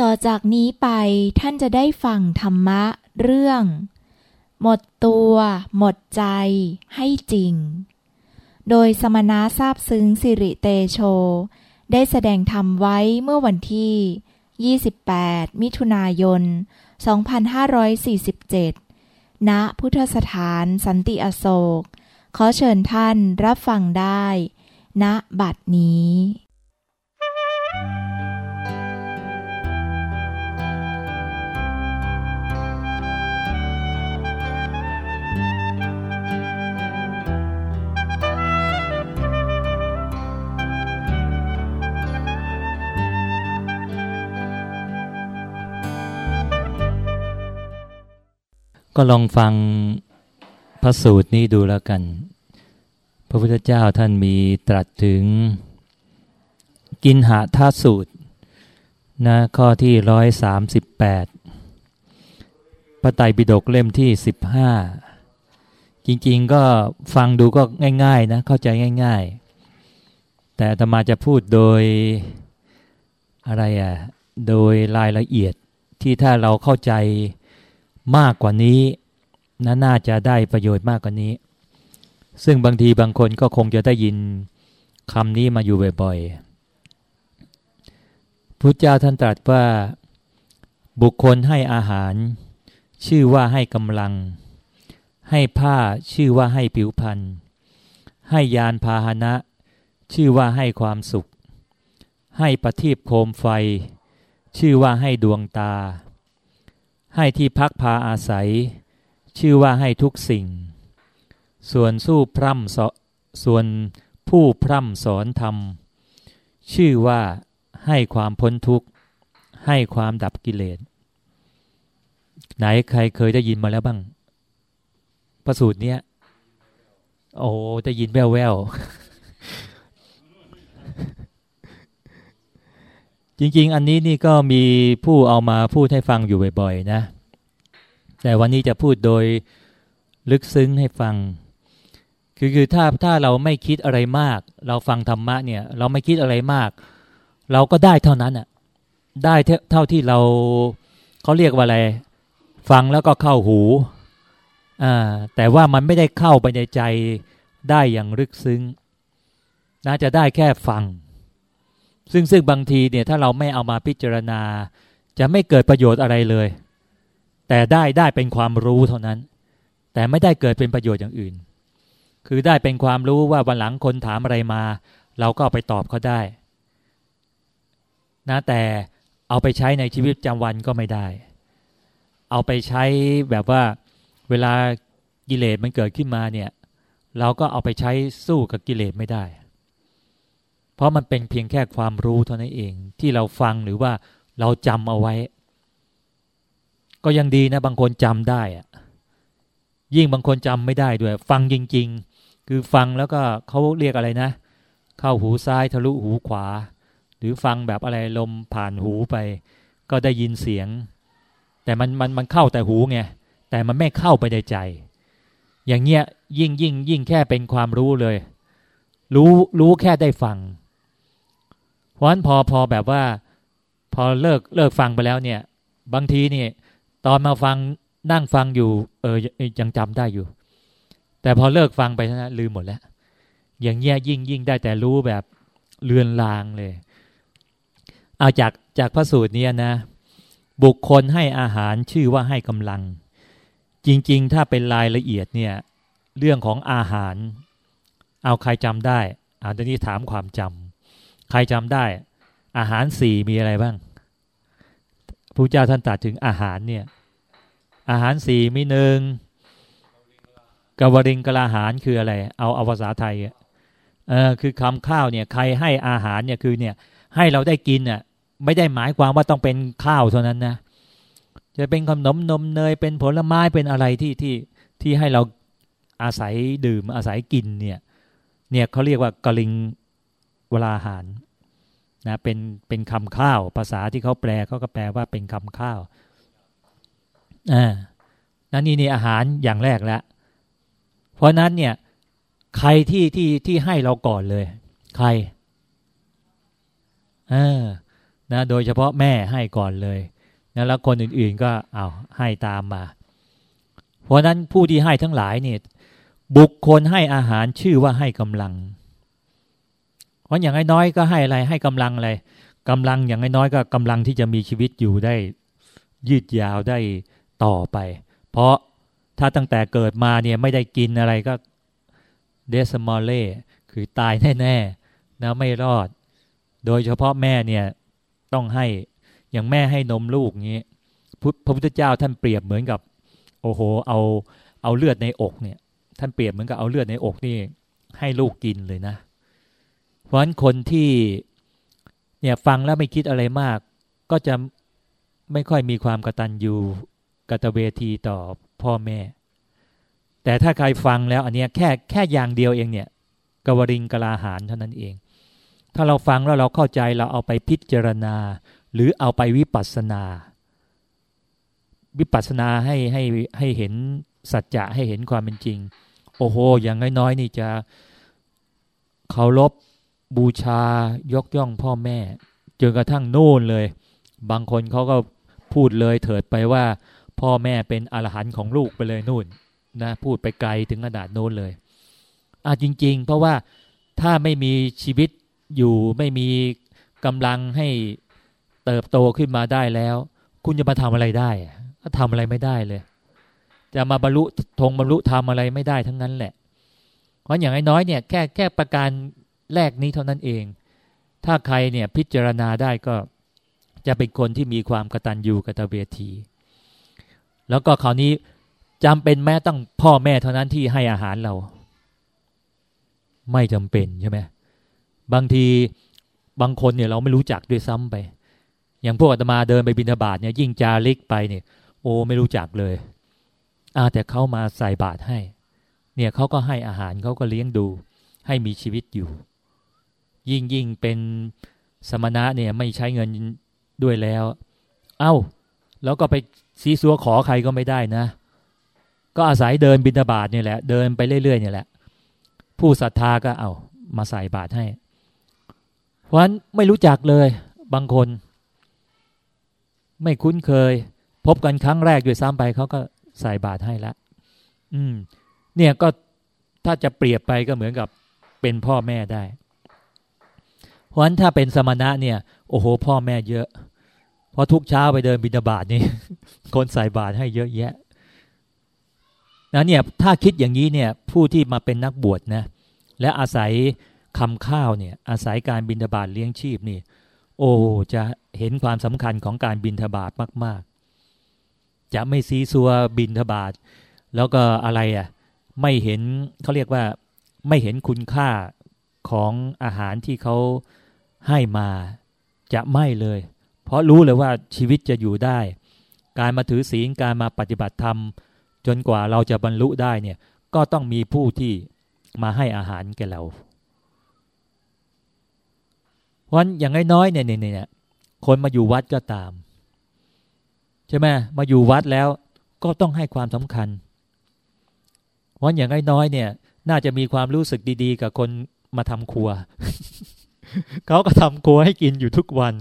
ต่อจากนี้ไปท่านจะได้ฟังธรรมะเรื่อง หมดตัว หมดใจ ให้จริง โดยสมณะทราบซึ้งสิริเตโช ได้แสดงธรรมไว้เมื่อวันที่ 28 มิถุนายน 2547 ณ พุทธสถานสันติอโศก ขอเชิญท่านรับฟังได้ ณ บัดนี้ ก็ลองฟังพระสูตรนี้ดูแล้วกัน พระพุทธเจ้าท่านมีตรัสถึง กินหาท่าสูตรนะข้อที่ร้อยสามสิบแปดพระไตรปิฎกเล่มที่สิบห้าจริงๆก็ฟังดูก็ง่ายๆนะเข้าใจง่าย ๆ แต่ธรรมาจะพูดโดยอะไรอะ่ะโดยรายละเอียดที่ถ้าเราเข้าใจ มากกว่านี้นะน่าจะได้ประโยชน์มากกว่านี้ ซึ่งบางทีบางคนก็คงจะได้ยินคำนี้มาอยู่บ่อยๆพุทธเจ้าท่านตรัสว่าบุคคลให้อาหาร ชื่อว่าให้กำลัง ให้ผ้าชื่อว่าให้ผิวพรรณให้ยานพาหนะ ชื่อว่าให้ความสุข ให้ประทีปโคมไฟ ชื่อว่าให้ดวงตา ให้ที่พักพาอาศัย ชื่อว่าให้ทุกสิ่ง ส่วนสู้พร่ำสส่วนผู้พร่ำสอนธรรม ชื่อว่าให้ความพ้นทุกข์ ให้ความดับกิเลส ไหนใครเคยได้ยินมาแล้วบ้าง ประสูตรเนี้ย โอ้ได้ยินแววแววจริง ๆ อันนี้นี่ก็มีผู้เอามาพูดให้ฟังอยู่บ่อย ๆ นะ แต่วันนี้จะพูดโดยลึกซึ้งให้ฟัง คือคือถ้าถ้าเราไม่คิดอะไรมาก เราฟังธรรมะเนี่ย เราไม่คิดอะไรมาก เราก็ได้เท่านั้นอะได้เท่าที่เราเขาเรียกว่าอะไร ฟังแล้วก็เข้าหูอ่าแต่ว่ามันไม่ได้เข้าไปในใจได้อย่างลึกซึ้งน่าจะได้แค่ฟัง ซึ่งซึ่งบางทีเนี่ยถ้าเราไม่เอามาพิจารณา จะไม่เกิดประโยชน์อะไรเลย แต่ได้ได้เป็นความรู้เท่านั้น แต่ไม่ได้เกิดเป็นประโยชน์อย่างอื่น คือได้เป็นความรู้ว่าวันหลังคนถามอะไรมา เราก็ไปตอบเขาได้นะแต่เอาไปใช้ในชีวิตประจำวันก็ไม่ได้ เอาไปใช้แบบว่าเวลากิเลสมันเกิดขึ้นมาเนี่ย เราก็เอาไปใช้สู้กับกิเลสไม่ได้ เพราะมันเป็นเพียงแค่ความรู้เท่านั้นเองที่เราฟังหรือว่าเราจำเอาไว้ ก็ยังดีนะ บางคนจำได้อะยิ่งบางคนจำไม่ได้ด้วย ฟังจริง ๆ คือฟังแล้วก็เขาเรียกอะไรนะ เข้าหูซ้ายทะลุหูขวา หรือฟังแบบอะไรลมผ่านหูไป ก็ได้ยินเสียง แต่มันมันมันเข้าแต่หูไงแต่มันไม่เข้าไปในใจ อย่างเงี้ยยิ่งยิ่งยิ่งแค่เป็นความรู้เลย รู้รู้แค่ได้ฟัง เพราะฉะนั้นพอพอแบบว่า พอเลิกเลิกฟังไปแล้วเนี่ย บางทีเนี่ย ตอนมาฟังนั่งฟังอยู่ เออยังจำได้อยู่ แต่พอเลิกฟังไปนะลืมหมดแล้ว อย่างเงี้ยยิ่งยิ่งได้แต่รู้แบบเลือนลางเลย เอาจากจากพระสูตรนี้นะ บุคคลให้อาหารชื่อว่าให้กำลัง จริง ๆ ถ้าเป็นรายละเอียดเนี่ย เรื่องของอาหาร เอาใครจำได้อาตอนนี้ถามความจำใครจำได้ อาหารสี่มีอะไรบ้าง พระเจ้าท่านตรัสถึงอาหารเนี่ย อาหารสี่มีหนึ่งกวริงกลาหารคืออะไร เอาเอาภาษาไทยเออคือคำข้าวเนี่ย ใครให้อาหารเนี่ยคือเนี่ย ให้เราได้กินอะ ไม่ได้หมายความว่าต้องเป็นข้าวเท่านั้นนะจะเป็นขนมนมเนยเป็นผลไม้เป็นอะไรที่ที่ที่ให้เราอาศัยดื่มอาศัยกินเนี่ย เนี่ยเขาเรียกว่ากลิงเวลาหาร นะเป็นเป็นคำข้าว ภาษาที่เขาแปลเขาก็แปลว่าเป็นคำข้าวอ่านั่นนี่นี่อาหารอย่างแรกแล้วเพราะนั้นเนี่ย ใครที่ที่ที่ให้เราก่อนเลย ใครเออนะ โดยเฉพาะแม่ให้ก่อนเลยนะแล้วคนอื่นๆก็เอาให้ตามมา เพราะนั้นผู้ที่ให้ทั้งหลายเนี่ยบุคคลให้อาหารชื่อว่าให้กำลัง ราะอย่างน้อยก็ให้อะไรให้กำลังอะไรกำลังอย่างน้อยก็กำลังที่จะมีชีวิตอยู่ได้ ยืดยาวได้ต่อไป เพราะถ้าตั้งแต่เกิดมาเนี่ยไม่ได้กินอะไรก็เดสมอลเล่คือตายแน่ๆนะไม่รอด โดยเฉพาะแม่เนี่ยต้องให้อย่างแม่ให้นมลูกงี้พระพุทธเจ้าท่านเปรียบเหมือนกับ โอ้โห เอาเอาเลือดในอกเนี่ย ท่านเปรียบเหมือนกับเอาเลือดในอกนี่ ให้ลูกกินเลยนะ เพราะฉะนั้นคนที่เนี่ยฟังแล้วไม่คิดอะไรมาก ก็จะไม่ค่อยมีความกตัญญูกตเวทีต่อพ่อแม่ แต่ถ้าใครฟังแล้วอันนี้แค่แค่อย่างเดียวเองเนี่ยกวริงกลาหารเท่านั้นเอง ถ้าเราฟังแล้วเราเข้าใจเราเอาไปพิจารณา หรือเอาไปวิปัสสนา วิปัสสนาให้ให้ให้เห็นสัจจะให้เห็นความเป็นจริง โอ้โห อย่างน้อยๆนี่จะเคารพ บูชายกย่องพ่อแม่จนกระทั่งโน่นเลย บางคนเขาก็พูดเลยเถิดไปว่า พ่อแม่เป็นอรหันต์ของลูกไปเลยนู่นนะพูดไปไกลถึงขนาดโน้นเลยอะจริง ๆ เพราะว่าถ้าไม่มีชีวิตอยู่ไม่มีกำลังให้เติบโตขึ้นมาได้แล้ว คุณจะมาทำอะไรได้ก็ทำอะไรไม่ได้เลย จะมาบรรลุธงบรรลุธรรมอะไรไม่ได้ทั้งนั้นแหละ เพราะอย่างน้อยเนี่ยแค่แค่ประการ แรกนี้เท่านั้นเอง ถ้าใครเนี่ยพิจารณาได้ก็จะเป็นคนที่มีความกตัญญูกตเวที แล้วก็คราวนี้จำเป็นแม้ต้องพ่อแม่เท่านั้นที่ให้อาหารเรา ไม่จำเป็นใช่ไหมบางทีบางคนเนี่ยเราไม่รู้จักด้วยซ้ำไป อย่างพวกอาตมาเดินไปบิณฑบาตเนี่ยยิ่งจาริกไปเนี่ย โอ้ไม่รู้จักเลยอาแต่เขามาใส่บาตรให้ เนี่ยเขาก็ให้อาหารเขาก็เลี้ยงดู ให้มีชีวิตอยู่ ยิ่งยิ่งเป็นสมณะเนี่ยไม่ใช้เงินด้วยแล้ว เอา้า แล้วก็ไปซีซัวขอใครก็ไม่ได้นะ ก็อาศัยเดินบิณฑบาตเนี่ยแหละ เดินไปเรื่อยๆเนี่ยแหละ ผู้ศรัทธาก็เอามาใส่บาตรให้ เพราะฉะนั้นไม่รู้จักเลยบางคน ไม่คุ้นเคย พบกันครั้งแรกด้วยซ้ำไปเขาก็ใส่บาตรให้ละ อืม เนี่ยก็ถ้าจะเปรียบไปก็เหมือนกับเป็นพ่อแม่ได้ เพราะฉะนั้นถ้าเป็นสมณะเนี่ย โอ้โห พ่อแม่เยอะ เพราะทุกเช้าไปเดินบิณฑบาตนี่คนใส่บาตรให้เยอะแยะนะเนี่ยถ้าคิดอย่างนี้เนี่ยผู้ที่มาเป็นนักบวชนะและอาศัยคำข้าวเนี่ยอาศัยการบิณฑบาตเลี้ยงชีพนี่ โอ้จะเห็นความสำคัญของการบิณฑบาตมาก ๆ จะไม่ซีซัวบิณฑบาตแล้วก็อะไรอะไม่เห็นเขาเรียกว่าไม่เห็นคุณค่าของอาหารที่เขา ให้มาจะไม่เลย เพราะรู้เลยว่าชีวิตจะอยู่ได้ การมาถือศีลการมาปฏิบัติธรรม จนกว่าเราจะบรรลุได้เนี่ยก็ต้องมีผู้ที่มาให้อาหารแก่เราวันอย่างน้อยๆเนี่ยเนี่ยคนมาอยู่วัดก็ตาม ใช่ไหมมาอยู่วัดแล้วก็ต้องให้ความสำคัญวันอย่างน้อยๆเนี่ย น่าจะมีความรู้สึกดี ๆ กับคนมาทำครัว เขาก็ทำครัวให้กินอยู่ทุกวัน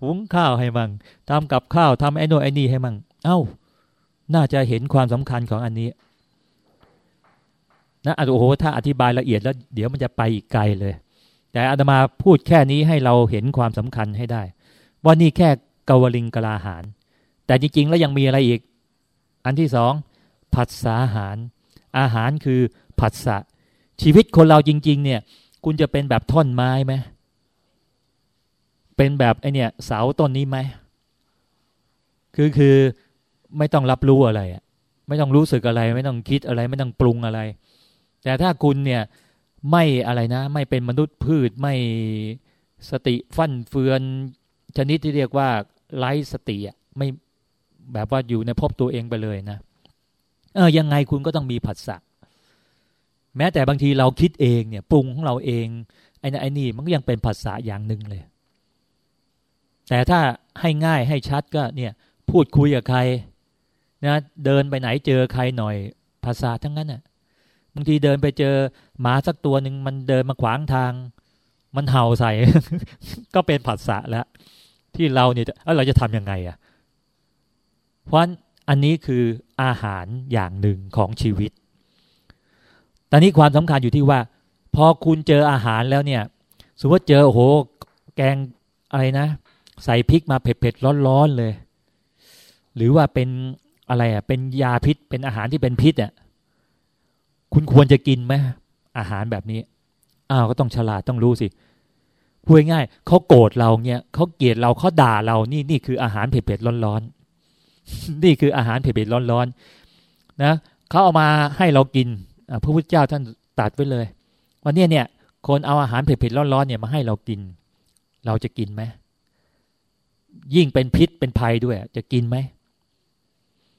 หุงข้าวให้มั่งทำกับข้าวทำไอ้โน่ไอ้นี่ให้มั่งเอา้า น่าจะเห็นความสำคัญของอันนี้ นะโอ้โหถ้าอธิบายละเอียดแล้ว เดี๋ยวมันจะไปอีกไกลเลย แต่อาตมาพูดแค่นี้ให้เราเห็นความสำคัญให้ได้ ว่านี่แค่กวลิงกลาหาร แต่จริงๆแล้วยังมีอะไรอีก อันที่สองผัสสาหาร อาหารคือผัสสะชีวิตคนเราจริง ๆ เนี่ย คุณจะเป็นแบบท่อนไม้ไหม เป็นแบบไอเนี่ย เสาต้นนี้ไหมคือคือไม่ต้องรับรู้อะไรอะไม่ต้องรู้สึกอะไร ไม่ต้องคิดอะไร ไม่ต้องปรุงอะไร แต่ถ้าคุณเนี่ยไม่อะไรนะ ไม่เป็นมนุษย์พืชไม่สติฟั่นเฟือนชนิดที่เรียกว่าไร้สติอะไม่แบบว่าอยู่ในพบตัวเองไปเลยนะเออยังไงคุณก็ต้องมีผัสสะแม้แต่บางทีเราคิดเองเนี่ย ปรุงของเราเองไอ้นี่ไอ้นี่มันก็ยังเป็นผัสสะอย่างหนึ่งเลย แต่ถ้าให้ง่ายให้ชัดก็เนี่ยพูดคุยกับใครนะเดินไปไหนเจอใครหน่อยภาษาทั้งนั้นน่ะบางทีเดินไปเจอหมาสักตัวหนึ่งมันเดินมาขวางทาง มันเห่าใส่ ก็เป็นผัสสะแล้วที่เราเนี่ยเราจะทำยังไงอะเพราะอันนี้คืออาหารอย่างหนึ่งของชีวิต ตอนนี้ความสำคัญอยู่ที่ว่า พอคุณเจออาหารแล้วเนี่ย สมมติเจอโอ้โห แกงอะไรนะ ใส่พริกมาเผ็ดๆร้อนๆเลย หรือว่าเป็นอะไรอะเป็นยาพิษเป็นอาหารที่เป็นพิษอะคุณควรจะกินไหมอาหารแบบนี้อ้าวก็ต้องฉลาดต้องรู้สิพูดง่ายเขาโกรธเราเนี่ยเขาเกลียดเราเขาด่าเรานี่นี่คืออาหารเผ็ดๆร้อนๆนี่คืออาหารเผ็ดๆร้อนๆนะเขาเอามาให้เรากินพระพุทธเจ้าท่านตัดไว้เลยวันนี้เนี่ยคนเอาอาหารเผ็ดๆร้อนๆเนี่ยมาให้เรากิน เราจะกินไหม ยิ่งเป็นพิษเป็นภัยด้วย จะกินไหม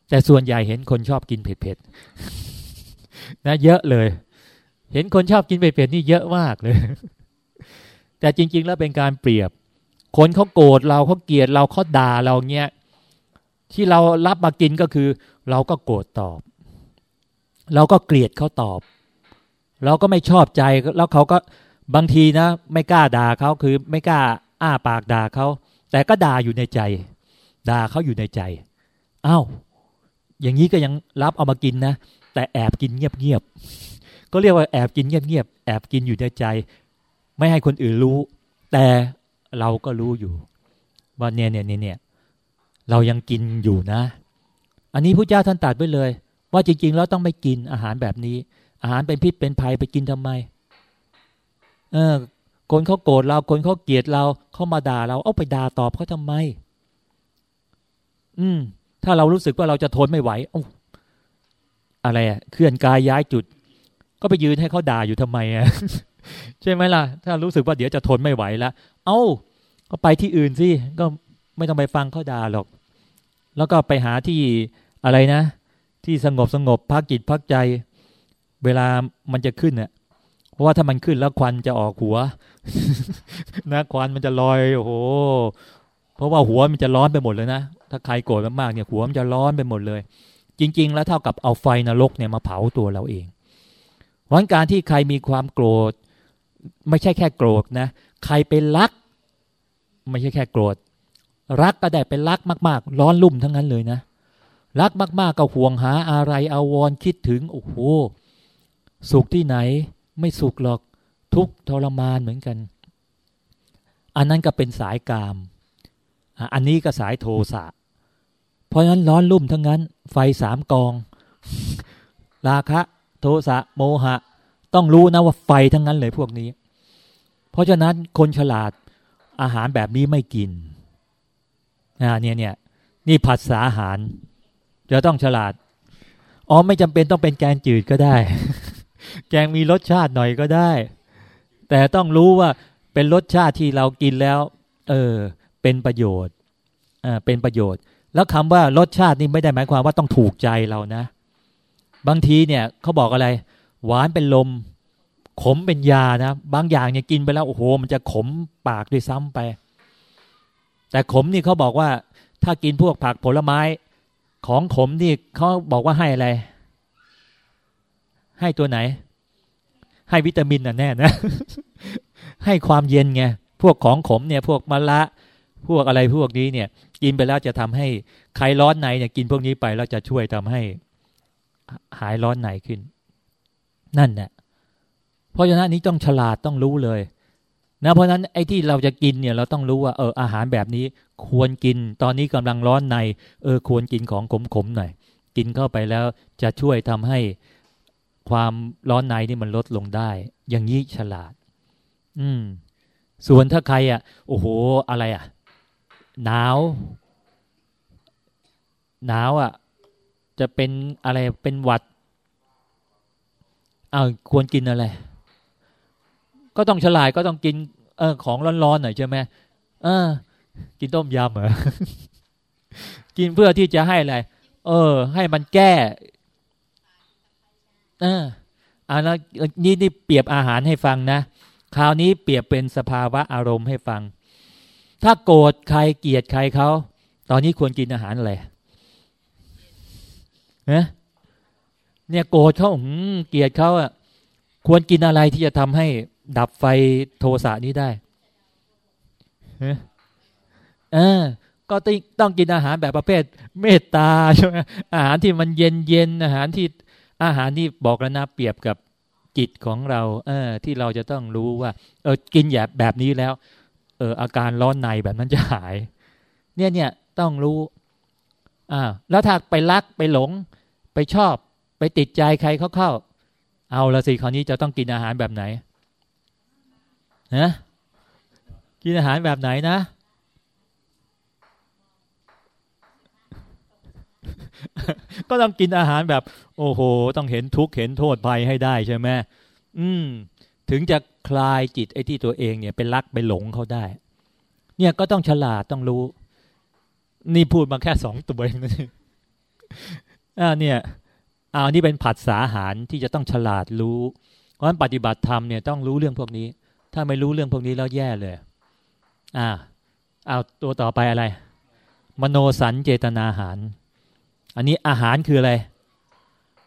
แต่ส่วนใหญ่เห็นคนชอบกินเผ็ดๆนะเยอะเลย เห็นคนชอบกินเผ็ดๆนี่เยอะมากเลย แต่จริง ๆ แล้วเป็นการเปรียบ คนเขาโกรธเราเขาเกลียดเราเขาด่าเราเนี้ยที่เรารับมากินก็คือ เราก็โกรธตอบ เราก็เกลียดเขาตอบ เราก็ไม่ชอบใจแล้วเขาก็บางทีนะ ไม่กล้าด่าเขาคือไม่กล้าอ้าปากด่าเขา แต่ก็ด่าอยู่ในใจ ด่าเขาอยู่ในใจอา้าวอย่างนี้ก็ยังรับเอามากินนะ แต่แอบกินเงียบๆก็เรียกว่าแอบกินเงียบๆแอบกินอยู่ในใจ ไม่ให้คนอื่นรู้ แต่เราก็รู้อยู่ ว่าเนี่ยเนี่ยเนี่ยเรายังกินอยู่นะ อันนี้พระเจ้าท่านตัดไว้เลย ว่าจริง ๆ แล้วต้องไม่กินอาหารแบบนี้ อาหารเป็นพิษเป็นภัยไปกินทำไม เออ คนเขาโกรธเรา คนเขาเกลียดเราเขามาด่าเราเอาไปด่าตอบเขาทำไม อืม ถ้าเรารู้สึกว่าเราจะทนไม่ไหวออะไรอะเคลื่อนกายย้ายจุด ก็ไปยืนให้เขาด่าอยู่ทำไมอะใช่ไหมล่ะ ถ้ารู้สึกว่าเดี๋ยวจะทนไม่ไหวแล้วเอา้า ก็ไปที่อื่นสิก็ไม่ต้องไปฟังเขาด่าหรอก แล้วก็ไปหาที่อะไรนะ ที่สงบสงบพักจิตพักใจ เวลามันจะขึ้นเนี่ยเพราะว่าถ้ามันขึ้นแล้วควันจะออกหัว นะควันมันจะลอยโอ้โห เพราะว่าหัวมันจะร้อนไปหมดเลยนะ ถ้าใครโกรธมากๆเนี่ยหัวมันจะร้อนไปหมดเลย จริง ๆ แล้วเท่ากับเอาไฟนรกเนี่ยมาเผาตัวเราเองเพราะการที่ใครมีความโกรธ ไม่ใช่แค่โกรธนะ ใครเป็นรัก ไม่ใช่แค่โกรธ รักก็ได้เป็นรักมาก ๆ ร้อนลุ่มทั้งนั้นเลยนะ รักมาก ๆ ก็ห่วงหาอะไรอาวรคิดถึงโอ้โหสุขที่ไหน ไม่สุขหรอก ทุกทรมานเหมือนกัน อันนั้นก็เป็นสายกาม อันนี้ก็สายโทสะ เพราะฉะนั้นร้อนลุ่มทั้งนั้น ไฟสามกอง ราคะ โทสะโมหะ ต้องรู้นะว่าไฟทั้งนั้นเลยพวกนี้ เพราะฉะนั้นคนฉลาดอาหารแบบนี้ไม่กินอ่าเนี่ยเนี่ยนี่ผัดสาอาหารจะต้องฉลาด อ๋อไม่จำเป็นต้องเป็นแกงจืดก็ได้ แกงมีรสชาติหน่อยก็ได้ แต่ต้องรู้ว่าเป็นรสชาติที่เรากินแล้ว เออ เป็นประโยชน์อ่าเป็นประโยชน์ แล้วคำว่ารสชาตินี่ไม่ได้หมายความว่าต้องถูกใจเรานะ บางทีเนี่ยเขาบอกอะไร หวานเป็นลม ขมเป็นยานะ บางอย่างเนี่ยกินไปแล้วโอ้โห มันจะขมปากด้วยซ้ำไป แต่ขมนี่เขาบอกว่า ถ้ากินพวกผักผลไม้ ของขมนี่เขาบอกว่าให้อะไร ให้ตัวไหน ให้วิตามินน่ะแน่นะ ให้ความเย็นไงพวกของขมเนี่ย พวกมะละ พวกอะไรพวกนี้เนี่ย กินไปแล้วจะทำให้ใครร้อนในเนี่ย กินพวกนี้ไปแล้วจะช่วยทำให้หายร้อนในขึ้น นั่นแหละเพราะฉะนั้นนี้ต้องฉลาดต้องรู้เลยนะเพราะฉะนั้นไอ้ที่เราจะกินเนี่ยเราต้องรู้ว่าเอออาหารแบบนี้ควรกินตอนนี้กำลังร้อนใน เออควรกินของขมๆหน่อย กินเข้าไปแล้วจะช่วยทำให้ ความร้อนในนี่มันลดลงได้ อย่างนี้ฉลาด อืม ส่วนถ้าใครอะ โอ้โห อะไรอะ หนาว หนาวอะ จะเป็นอะไรเป็นหวัดเอาควรกินอะไร ก็ต้องฉลาดก็ต้องกิน เออ ของร้อนๆหน่อยใช่ไหมเออ กินต้มยำเหรอกินเพื่อที่จะให้อะไร เออ ให้มันแก้ เอออาแล้วนี่นี่เปรียบอาหารให้ฟังนะคราวนี้เปรียบเป็นสภาวะอารมณ์ให้ฟัง ถ้าโกรธใครเกลียดใครเขาตอนนี้ควรกินอาหารอะไรเนี่ยเนี่ยโกรธเขาเกลียดเขาอะควรกินอะไรที่จะทำให้ดับไฟโทสะนี้ได้เออ ก็ต้องต้องกินอาหารแบบประเภท เมตตาใช่ไหมอาหารที่มันเย็นเย็นอาหารที่ อาหารที่บอกแล้วนะเปรียบกับจิตของเรา เออ ที่เราจะต้องรู้ว่า เออกินแบบแบบนี้แล้ว เออ อาการร้อนในแบบนั้นจะหาย เนี่ยเนี่ยต้องรู้อ่าแล้วถ้าไปรักไปหลง ไปชอบ ไปติดใจใครเข้าเข้าเอาละสิคราวนี้จะต้องกินอาหารแบบไหนนะกินอาหารแบบไหนนะ ก็ต้องกินอาหารแบบ โอ้โห ต้องเห็นทุกข์เห็นโทษภัยให้ได้ใช่ไหมอืม ถึงจะคลายจิตไอ้ที่ตัวเองเนี่ยเป็นรักไปหลงเขาได้ เนี่ยก็ต้องฉลาดต้องรู้ นี่พูดมาแค่สองตัวเองนะอ่าเนี่ยเอานี่เป็นผัสสาหารที่จะต้องฉลาดรู้ เพราะฉะนั้นปฏิบัติธรรมเนี่ยต้องรู้เรื่องพวกนี้ ถ้าไม่รู้เรื่องพวกนี้แล้วแย่เลย อ่า เอาตัวต่อไปอะไร มโนสัญเจตนาหาร อันนี้อาหารคืออะไร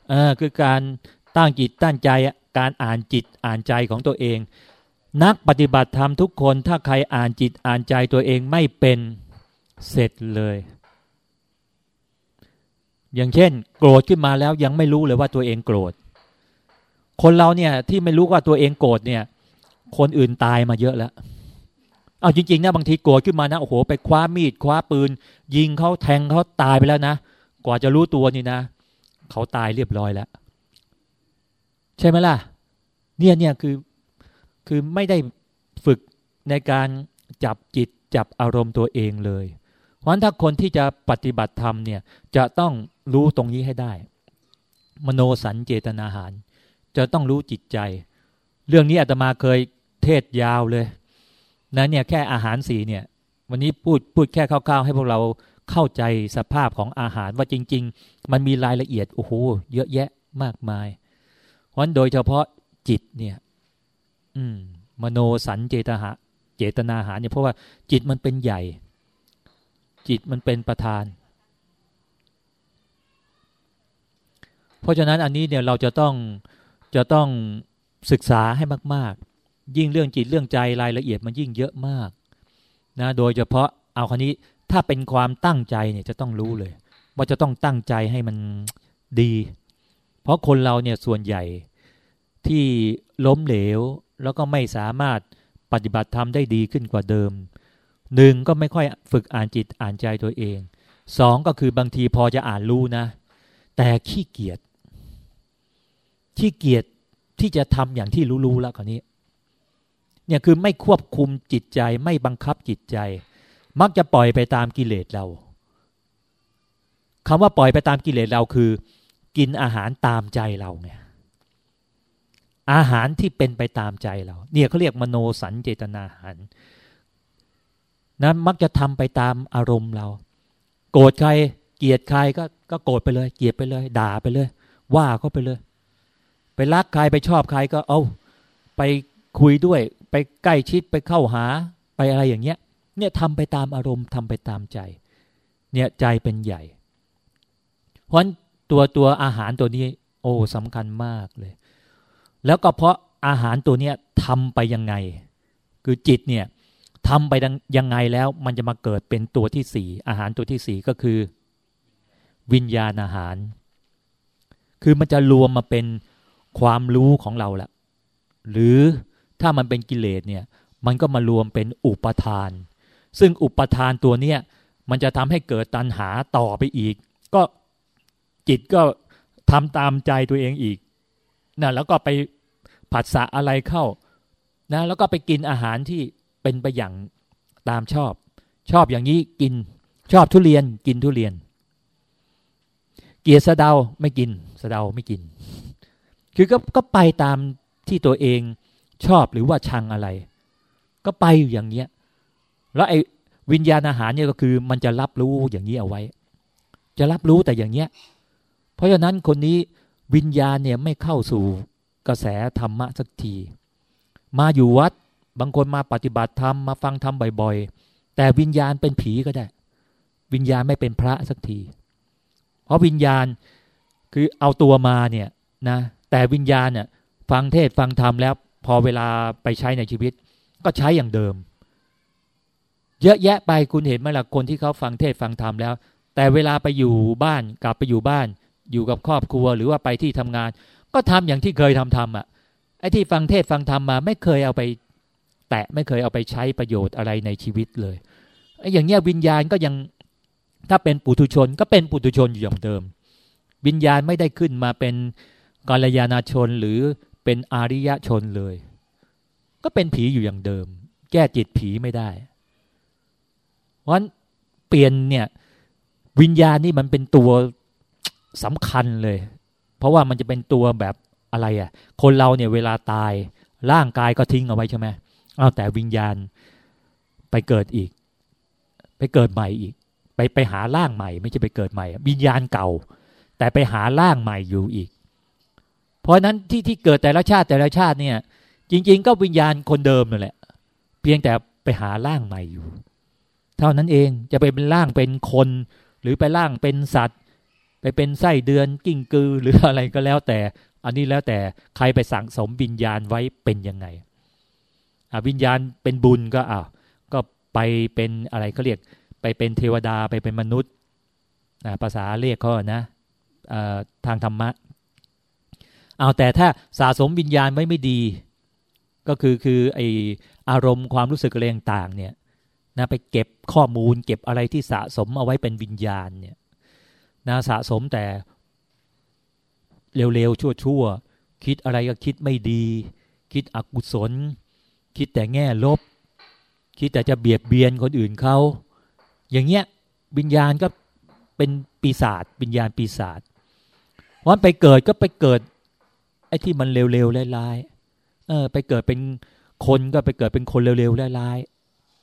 เออคือการตั้งจิตตั้งใจการอ่านจิตอ่านใจของตัวเอง นักปฏิบัติธรรมทุกคนถ้าใครอ่านจิตอ่านใจตัวเองไม่เป็นเสร็จเลย อย่างเช่น โกรธขึ้นมาแล้วยังไม่รู้เลยว่าตัวเองโกรธ คนเราเนี่ยที่ไม่รู้ว่าตัวเองโกรธเนี่ย คนอื่นตายมาเยอะแล้วเอาจริงๆนะบางทีโกรธขึ้นมานะโอ้โหไปคว้ามีดคว้าปืน ยิงเขาแทงเขาตายไปแล้วนะ ว่าจะรู้ตัวนี่นะเขาตายเรียบร้อยแล้ว ใช่ไหมล่ะ เนี่ยเนี่ยคือคือไม่ได้ฝึกในการจับจิตจับอารมณ์ตัวเองเลย เพราะฉะนั้นถ้าคนที่จะปฏิบัติธรรมเนี่ยจะต้องรู้ตรงนี้ให้ได้ มโนสัญเจตนาหาร จะต้องรู้จิตใจ เรื่องนี้อาตมาเคยเทศยาวเลยนะเนี่ยแค่อาหารสีเนี่ย วันนี้พูดพูดแค่คร่าวๆ ให้พวกเรา เข้าใจสภาพของอาหารว่าจริง ๆ มันมีรายละเอียดโอ้โหเยอะแยะมากมาย เพราะโดยเฉพาะจิตเนี่ย อืม มโนสัญเจตหะ เจตนาหารเนี่ยเพราะว่าจิตมันเป็นใหญ่ จิตมันเป็นประธาน เพราะฉะนั้นอันนี้เนี่ยเราจะต้องจะต้องศึกษาให้มาก ๆ ยิ่งเรื่องจิตเรื่องใจรายละเอียดมันยิ่งเยอะมากนะโดยเฉพาะเอาคนนี้ ถ้าเป็นความตั้งใจเนี่ยจะต้องรู้เลย ว่าจะต้องตั้งใจให้มันดี เพราะคนเราเนี่ยส่วนใหญ่ที่ล้มเหลวแล้วก็ไม่สามารถปฏิบัติธรรมได้ดีขึ้นกว่าเดิมหนึ่งก็ไม่ค่อยฝึกอ่านจิตอ่านใจตัวเองสองก็คือบางทีพอจะอ่านรู้นะ แต่ขี้เกียจขี้เกียจที่จะทำอย่างที่รู้ๆแล้วคราวนี้เนี่ยคือไม่ควบคุมจิตใจไม่บังคับจิตใจ มักจะปล่อยไปตามกิเลสเราคำว่าปล่อยไปตามกิเลสเราคือ กินอาหารตามใจเราไงอาหารที่เป็นไปตามใจเรา เนี่ยเขาเรียกมโนสัญเจตนาหารนะมักจะทำไปตามอารมณ์เรา โกรธใครเกลียดใครก็ก็โกรธไปเลย เกลียดไปเลย ด่าไปเลย ว่าเขาไปเลย ไปรักใครไปชอบใครก็เอาไปคุยด้วย ไปใกล้ชิดไปเข้าหาไปอะไรอย่างเงี้ย เนี่ยทำไปตามอารมณ์ทำไปตามใจ เนี่ยใจเป็นใหญ่ เพราะตัวตัวอาหารตัวนี้ โอ้สำคัญมากเลย แล้วก็เพราะอาหารตัวเนี้ยทำไปยังไง คือจิตเนี่ยทำไปยังไงแล้วมันจะมาเกิดเป็นตัวที่สี่อาหารตัวที่สี่ก็คือ วิญญาณอาหาร คือมันจะรวมมาเป็นความรู้ของเราแหละหรือถ้ามันเป็นกิเลสเนี่ย มันก็มารวมเป็นอุปทาน ซึ่งอุปทานตัวเนี้ยมันจะทำให้เกิดตัณหาต่อไปอีก ก็จิตก็ทำตามใจตัวเองอีกนะแล้วก็ไปผัสสะอะไรเข้านะแล้วก็ไปกินอาหารที่เป็นไปอย่างตามชอบ ชอบอย่างนี้กินชอบทุเรียนกินทุเรียน เกียรสะเดาไม่กินสะเดาไม่กิน คือก็ก็ไปตามที่ตัวเองชอบหรือว่าชังอะไร ก็ไปอยู่อย่างเนี้ย แล้วไอ้วิญญาณอาหารเนี่ยก็คือ มันจะรับรู้อย่างนี้เอาไว้ จะรับรู้แต่อย่างเนี้ย เพราะฉะนั้นคนนี้วิญญาณเนี่ยไม่เข้าสู่กระแสธรรมะสักที มาอยู่วัดบางคนมาปฏิบัติธรรมมาฟังธรรมบ่อย ๆ แต่วิญญาณเป็นผีก็ได้ วิญญาณไม่เป็นพระสักที เพราะวิญญาณคือเอาตัวมาเนี่ยนะแต่วิญญาณเนี่ยฟังเทศฟังธรรมแล้ว พอเวลาไปใช้ในชีวิต ก็ใช้อย่างเดิม เยอะแยะไปคุณเห็นไหมล่ะคนที่เขาฟังเทศฟังธรรมแล้ว แต่เวลาไปอยู่บ้านกลับไปอยู่บ้าน อยู่กับครอบครัวหรือว่าไปที่ทำงาน ก็ทำอย่างที่เคยทำทำอะไอ้ที่ฟังเทศฟังธรรมมา ไม่เคยเอาไป แตะไม่เคยเอาไปใช้ประโยชน์อะไรในชีวิตเลยไอ้อย่างเงี้ยวิญญาณก็ยังถ้าเป็นปุถุชนก็เป็นปุถุชนอยู่อย่างเดิม วิญญาณไม่ได้ขึ้นมาเป็นกาลยานาชนหรือเป็นอาริยชนเลย ก็เป็นผีอยู่อย่างเดิม แก้จิตผีไม่ได้ ราะฉะนั้นเปลี่ยนเนี่ยวิญญาณนี่มันเป็นตัวสำคัญเลย เพราะว่ามันจะเป็นตัวแบบอะไรอะ่ะ คนเราเนี่ยเวลาตายร่างกายก็ทิ้งเอาไว้ใช่ไหมเอาแต่วิญญาณไปเกิดอีก ไปเกิดใหม่อีก ไปไปหาร่างใหม่ ไม่ใช่ไปเกิดใหม่ วิญญาณเก่า แต่ไปหาร่างใหม่อยู่อีก เพราะนั้นที่ที่เกิดแต่ละชาติแต่ละชาติเนี่ย จริง ๆ ก็วิญญาณคนเดิมนั่นแหละ เพียงแต่ไปหาร่างใหม่อยู่ เท่านั้นเองจะไปเป็นร่างเป็นคน หรือไปร่างเป็นสัตว์ ไปเป็นไส้เดือนกิ้งกือหรืออะไรก็แล้วแต่ อันนี้แล้วแต่ใครไปสั่งสมวิญญาณไว้เป็นยังไงวิญญาณเป็นบุญก็อ่าก็ไปเป็นอะไรเขาเรียก ไปเป็นเทวดาไปเป็นมนุษย์ภาษาเรียกเขานะทางธรรมะเอาแต่ถ้าสะสมวิญญาณไว้ไม่ดี ก็คือคือไออารมณ์ความรู้สึกอะไรต่างเนี่ย นะไปเก็บข้อมูล เก็บอะไรที่สะสมเอาไว้เป็นวิญญาณเนี่ยนะสะสมแต่เร็วๆ ชั่วๆ คิดอะไรก็คิดไม่ดี คิดอกุศล คิดแต่แง่ลบ คิดแต่จะเบียดเบียนคนอื่นเขาอย่างเงี้ยวิญญาณก็เป็นปีศาจวิญญาณปีศาจวันไปเกิดก็ไปเกิดไอ้ที่มันเร็วๆร้ายๆเออไปเกิดเป็นคนก็ไปเกิดเป็นคนเร็วๆร้ายๆ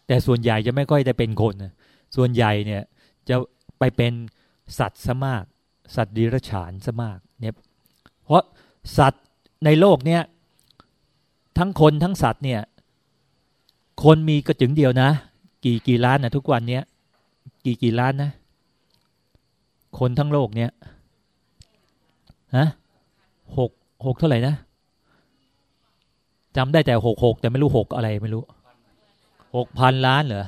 แต่ส่วนใหญ่จะไม่ค่อยได้เป็นคนส่วนใหญ่เนี่ยจะไปเป็นสัตว์ซะมาก สัตว์ดิรัจฉานซะมากเนี่ยเพราะสัตว์ในโลกเนี่ยทั้งคนทั้งสัตว์เนี่ย คนมีกระจึงเดียวนะ กี่กี่ล้านนะทุกวันเนี้ยกี่กี่ล้านนะ คนทั้งโลกเนี้ยฮะหกหกเท่าไหร่นะจำได้แต่หกหกแต่ไม่รู้หกอะไรไม่รู้ หกพันล้านเหรอ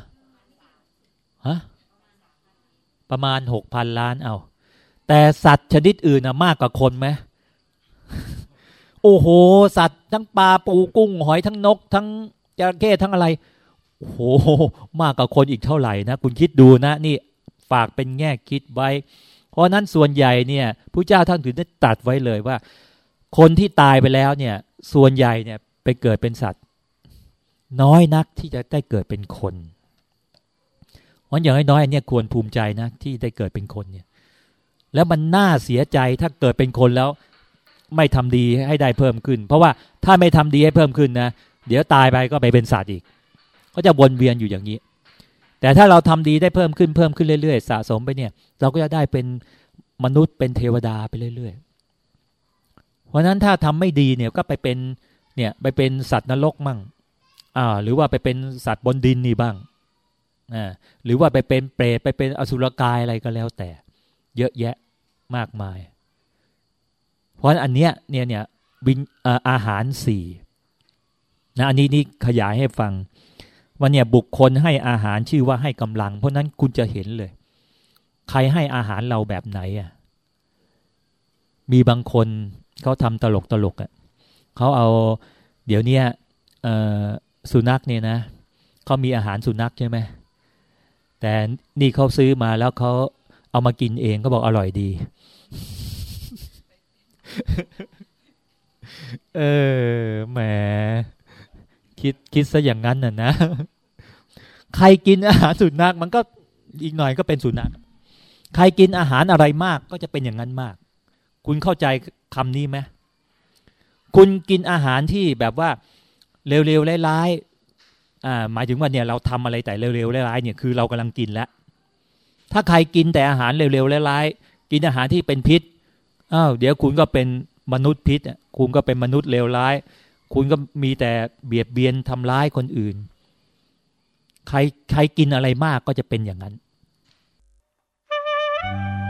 ฮะประมาณหกพันล้านเอาแต่สัตว์ชนิดอื่นนะมากกว่าคนไหมโอ้โห สัตว์ทั้งปลาปูกุ้ง หอยทั้งนก ทั้งจระเข้ทั้งอะไร โอ้โห มากกว่าคนอีกเท่าไหร่นะ คุณคิดดูนะ นี่ฝากเป็นแง่คิดไว้ เพราะนั้นส่วนใหญ่เนี่ยผู้เจ้าท่านถึงได้ตัดไว้เลยว่า คนที่ตายไปแล้วเนี่ย ส่วนใหญ่เนี่ยไปเกิดเป็นสัตว์ น้อยนักที่จะได้เกิดเป็นคนวันอย่างน้อยๆเนี่ยควรภูมิใจนะที่ได้เกิดเป็นคนเนี่ย แล้วมันน่าเสียใจถ้าเกิดเป็นคนแล้ว ไม่ทำดีให้ได้เพิ่มขึ้น เพราะว่าถ้าไม่ทำดีให้เพิ่มขึ้นนะเดี๋ยวตายไปก็ไปเป็นสัตว์อีก ก็จะวนเวียนอยู่อย่างนี้ แต่ถ้าเราทำดีได้เพิ่มขึ้นเพิ่มขึ้นเรื่อยๆ สะสมไปเนี่ย เราก็จะได้เป็นมนุษย์เป็นเทวดาไปเรื่อยๆ เพราะนั้นถ้าทำไม่ดีเนี่ยก็ไปเป็นเนี่ยไปเป็นสัตว์นรกมั่ง อ่าหรือว่าไปเป็นสัตว์บนดินนี่บ้างอ่าหรือว่าไปเป็นเปรตไปเป็นอสุรกายอะไรก็แล้วแต่ เยอะแยะมากมาย เพราะอันเนี้ยเนี่ยเนี่ยวินอาหารสี่นะอันนี้นี่ขยายให้ฟังว่าเนี่ยบุคคลให้อาหารชื่อว่าให้กำลัง เพราะนั้นคุณจะเห็นเลย ใครให้อาหารเราแบบไหนอะมีบางคนเขาทำตลกตลกอะเขาเอา เดี๋ยวนี้ สุนัขเนี่ยนะเขามีอาหารสุนัขใช่ไหมแต่นี่เขาซื้อมาแล้วเขาเอามากินเองก็บอกอร่อยดี เออแหมคิดคิดซะอย่างนั้นน่ะนะ ใครกินอาหารสุนัขมันก็อีกหน่อยก็เป็นสุนัขใครกินอาหารอะไรมากก็จะเป็นอย่างนั้นมาก คุณเข้าใจคำนี้ไหมคุณกินอาหารที่แบบว่า เร็วๆร้ายๆอ่าหมายถึงว่าเนี่ยเราทำอะไรแต่เร็วๆร้ายๆเนี่ยคือเรากำลังกินแล้วถ้าใครกินแต่อาหารเร็วๆร้ายๆกินอาหารที่เป็นพิษอ้าวเดี๋ยวคุณก็เป็นมนุษย์พิษคุณก็เป็นมนุษย์เลวร้าย คุณก็มีแต่เบียดเบียนทำร้ายคนอื่น ใครใครกินอะไรมากก็จะเป็นอย่างนั้น Thank you.